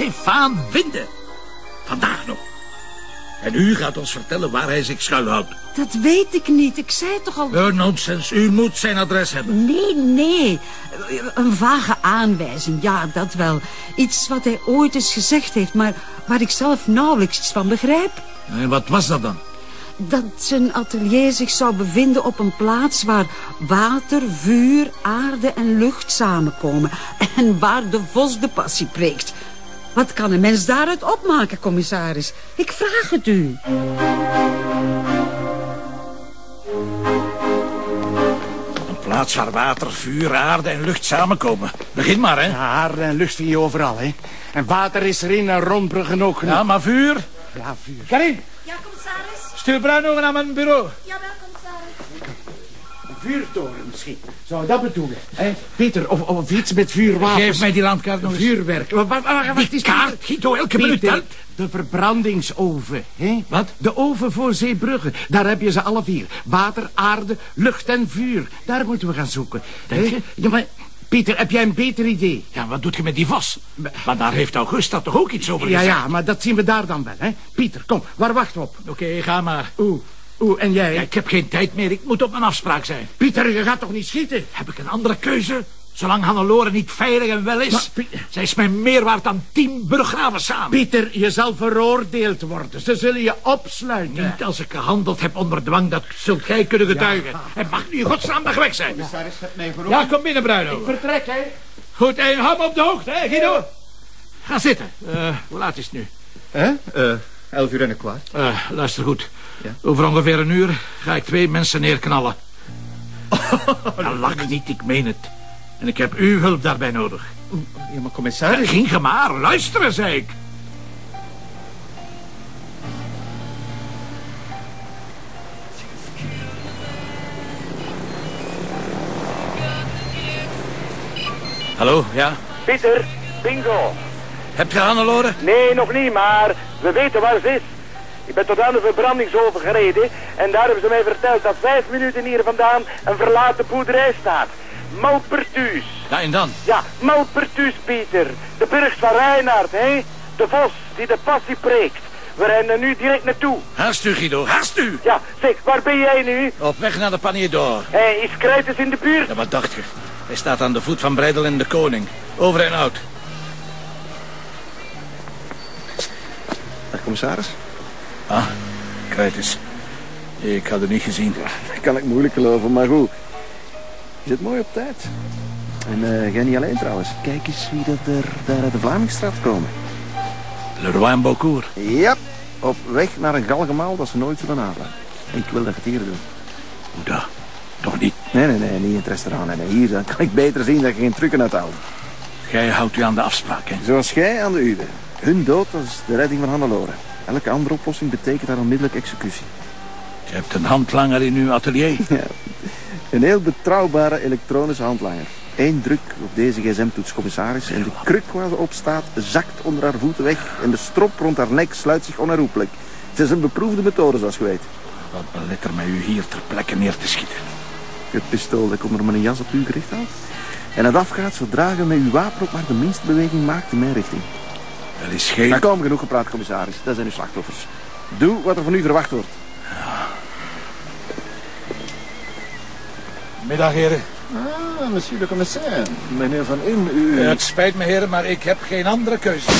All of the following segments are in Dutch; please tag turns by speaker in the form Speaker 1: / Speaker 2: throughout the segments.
Speaker 1: Stefaan vinden. Vandaag nog. En u gaat ons vertellen waar hij zich schuilhoudt.
Speaker 2: Dat weet ik niet. Ik zei toch al...
Speaker 1: Oh, nonsens. U moet zijn adres hebben.
Speaker 2: Nee, nee. Een vage aanwijzing, ja, dat wel. Iets wat hij ooit eens gezegd heeft, maar waar ik zelf nauwelijks iets van begrijp.
Speaker 1: En wat was dat dan?
Speaker 2: Dat zijn atelier zich zou bevinden op een plaats waar water, vuur, aarde en lucht samenkomen. En waar de vos de passie preekt. Wat kan een mens daaruit opmaken, commissaris? Ik vraag het u.
Speaker 1: Een plaats waar water, vuur, aarde en lucht samenkomen. Begin maar, hè.
Speaker 3: Ja, aarde en lucht vind je overal, hè. En water is erin en rondbruggen ook.
Speaker 1: Ja, maar vuur?
Speaker 3: Ja, vuur.
Speaker 1: Karin,
Speaker 4: Ja, commissaris?
Speaker 1: stuur Bruin over naar mijn bureau.
Speaker 4: Jawel,
Speaker 3: vuurtoren misschien. Zou dat bedoelen? Hè? Pieter, of, of iets met vuurwapens.
Speaker 1: Geef mij die landkaart nog eens.
Speaker 3: Vuurwerk. Wacht
Speaker 1: Die
Speaker 3: eens,
Speaker 1: kaart, Guido, elke minuut telt.
Speaker 3: de verbrandingsoven. Hè?
Speaker 1: Wat?
Speaker 3: De oven voor Zeebrugge. Daar heb je ze alle vier. Water, aarde, lucht en vuur. Daar moeten we gaan zoeken.
Speaker 1: Denk je?
Speaker 3: Ja, maar... Pieter, heb jij een beter idee?
Speaker 1: Ja, wat doet je met die vos? Maar daar heeft Augusta toch ook iets over
Speaker 3: Ja,
Speaker 1: gezegd?
Speaker 3: ja, maar dat zien we daar dan wel, hè? Pieter, kom, waar wachten we op?
Speaker 1: Oké, ga maar.
Speaker 3: Oeh, oeh, en jij?
Speaker 1: Ja, ik heb geen tijd meer. Ik moet op mijn afspraak zijn.
Speaker 3: Pieter, je gaat toch niet schieten?
Speaker 1: Heb ik een andere keuze? Zolang Hannelore niet veilig en wel is...
Speaker 3: Maar,
Speaker 1: zij is mij meer waard dan tien burggraven samen.
Speaker 3: Pieter, je zal veroordeeld worden. Ze zullen je opsluiten.
Speaker 1: Niet als ik gehandeld heb onder dwang, dat zult gij kunnen getuigen. En mag nu in godsnaam weg zijn.
Speaker 5: Commissaris, hebt mij geroepen.
Speaker 1: Ja, kom binnen, Bruino.
Speaker 3: Vertrek, hè?
Speaker 1: Goed, en hou me op de hoogte, hè, Guido? Ga zitten. Eh, hoe laat is het nu?
Speaker 5: Hè? Eh, elf uur en een kwart.
Speaker 1: Eh, luister goed.
Speaker 5: Ja?
Speaker 1: Over ongeveer een uur ga ik twee mensen neerknallen. ja, lach niet, ik meen het. En ik heb uw hulp daarbij nodig.
Speaker 5: Ja, maar
Speaker 1: Ja,
Speaker 5: commissaris...
Speaker 1: ging ge maar, luisteren, zei ik. Hallo, ja?
Speaker 6: Pieter, bingo.
Speaker 1: Hebt ge Hannelore?
Speaker 6: Nee, nog niet, maar we weten waar ze is. Ik ben tot aan de verbrandingsoven gereden en daar hebben ze mij verteld dat vijf minuten hier vandaan een verlaten boerderij staat. Malpertuus.
Speaker 1: Ja, en dan?
Speaker 6: Ja, Malpertuus, Pieter. De burcht van Reinaard, hè? De vos die de passie preekt. We rennen nu direct naartoe.
Speaker 1: Haast u, Guido, haast u!
Speaker 6: Ja, zeg, waar ben jij nu?
Speaker 1: Op weg naar de Panier.
Speaker 6: Hé, is Kruiters in de buurt?
Speaker 1: Ja, wat dacht je? Hij staat aan de voet van Breidel en de Koning. Over en out.
Speaker 5: Dag, commissaris.
Speaker 1: Ah, kijk eens. Ik had het niet gezien.
Speaker 5: Dat kan ik moeilijk geloven, maar goed. Je zit mooi op tijd. En eh jij niet alleen trouwens. Kijk eens wie dat er daar uit de Vlamingstraat komen.
Speaker 1: Leroy en Beaucourt.
Speaker 5: Ja, op weg naar een galgemaal dat ze nooit zullen halen. Ik wil dat het hier doen.
Speaker 1: Hoe dat? Toch niet?
Speaker 5: Nee, nee, nee, niet in het restaurant. Nee, nee, hier dan kan ik beter zien dat je geen trucken uithaalt.
Speaker 1: Gij houdt u aan de afspraak, hè?
Speaker 5: Zoals jij aan de uwe. Hun dood, is de redding van Hannelore. Elke andere oplossing betekent daar onmiddellijk executie.
Speaker 1: Je hebt een handlanger in uw atelier.
Speaker 5: Ja, een heel betrouwbare elektronische handlanger. Eén druk op deze gsm-toets, commissaris. En de kruk waar ze op staat zakt onder haar voeten weg. En de strop rond haar nek sluit zich onherroepelijk. Het is een beproefde methode, zoals je weet.
Speaker 1: Wat beletter mij u hier ter plekke neer te schieten?
Speaker 5: Het pistool dat ik onder mijn jas op u gericht had. En het afgaat zodra je met uw wapen ook maar de minste beweging maakt in mijn richting.
Speaker 1: Er is geen...
Speaker 5: Maar kom, genoeg gepraat, commissaris. Dat zijn uw slachtoffers. Doe wat er van u verwacht wordt.
Speaker 1: Middag, heren.
Speaker 7: Ah, monsieur le commissaire. Meneer Van In, u...
Speaker 1: Het spijt me, heren, maar ik heb geen andere keuze.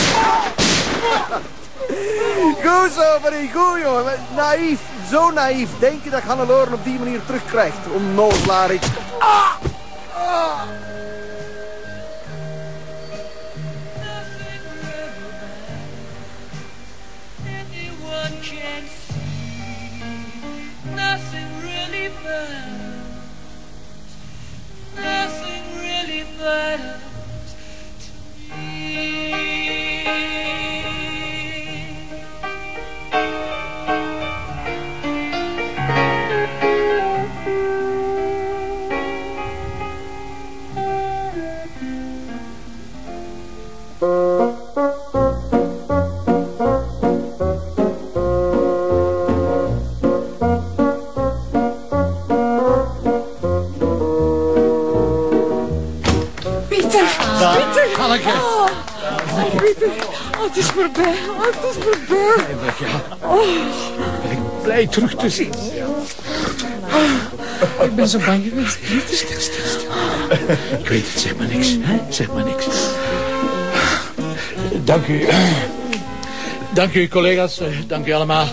Speaker 5: Goed zo, Marie. Goed, jongen. Naïef. Zo naïef. Denk je dat Hannelore op die manier terugkrijgt? Onnozelaar. Ik...
Speaker 8: anyone
Speaker 2: Pieter! Pieter!
Speaker 1: Hanneke,
Speaker 2: Oh, Pieter! Oh, het is voorbij. Oh, het is voorbij.
Speaker 1: Ben ik blij terug te zien.
Speaker 2: Ik ben zo bang geweest. Pieter.
Speaker 1: Stil, stil, stil. Ik weet het, zeg maar niks. Hè? Zeg maar niks. Dank u. Dank u, collega's. Dank u allemaal.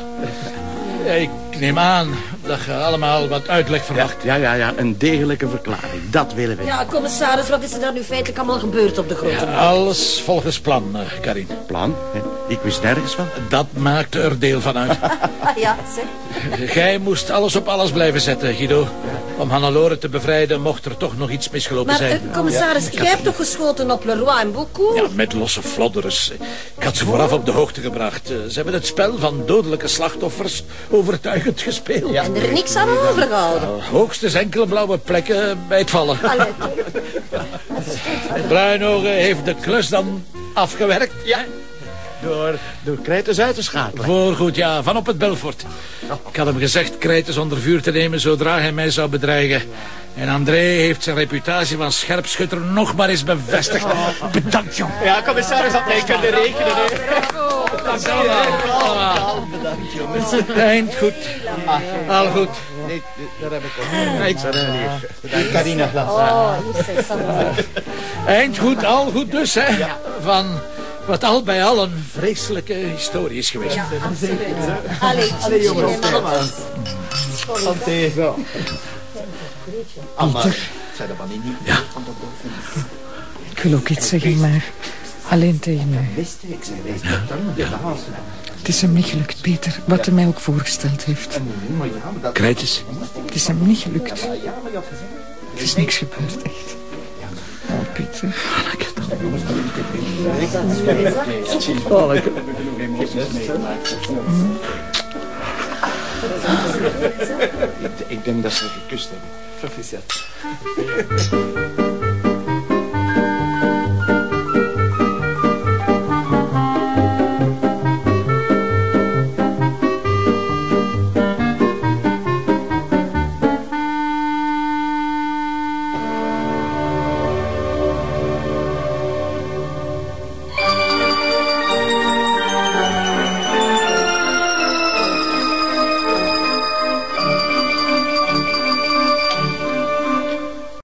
Speaker 1: Ik neem aan dat je allemaal wat uitleg verwacht.
Speaker 3: Ja, ja, ja, een degelijke verklaring. Dat willen we.
Speaker 4: Ja, commissaris, wat is er daar nu feitelijk allemaal gebeurd op de grote markt?
Speaker 1: Alles volgens plan, eh, Karin.
Speaker 3: Plan? Ik wist nergens van.
Speaker 1: Dat maakt er deel van uit.
Speaker 4: Ja, zeg.
Speaker 1: Jij moest alles op alles blijven zetten, Guido. Om Hannelore te bevrijden mocht er toch nog iets misgelopen
Speaker 4: Maar,
Speaker 1: zijn.
Speaker 4: eh, commissaris, jij hebt toch geschoten op Leroy en Beaucoup?
Speaker 1: Ja, met losse flodderers. Had ze vooraf op de hoogte gebracht. Eh, Ze hebben het spel van dodelijke slachtoffers overtuigend gespeeld.
Speaker 4: En er niks aan overgehouden.
Speaker 1: Hoogstens enkele blauwe plekken bij het vallen.
Speaker 4: Allee,
Speaker 1: Bruinogen heeft de klus dan afgewerkt. Ja.
Speaker 3: Door, door Krijters uit te schakelen.
Speaker 1: Voorgoed, ja, van op het Belfort. Ik had hem gezegd Krijtens onder vuur te nemen zodra hij mij zou bedreigen. En André heeft zijn reputatie van scherpschutter nog maar eens bevestigd. Bedankt, jong.
Speaker 9: Ja, commissaris had mij kunnen rekenen. Hè.
Speaker 1: Eind goed. Al goed.
Speaker 3: Nee, daar heb ik ook. Nee, daar hebben we hier. Carina.
Speaker 4: oh.
Speaker 1: Eind goed, al goed dus, hè. Van wat al bij al een vreselijke historie is geweest.
Speaker 4: Ja, absoluut. Allee, Allee jongens, maar.
Speaker 9: Santé.
Speaker 10: Ik wil ook iets zeggen, maar alleen tegen mij. Het is hem niet gelukt, Peter, wat hij mij ook voorgesteld heeft.
Speaker 1: Krijtjes.
Speaker 10: Het is hem niet gelukt. Er is niks gebeurd, echt. Oh, Peter.
Speaker 3: Ik denk dat ze gekust hebben.
Speaker 9: Proficiat.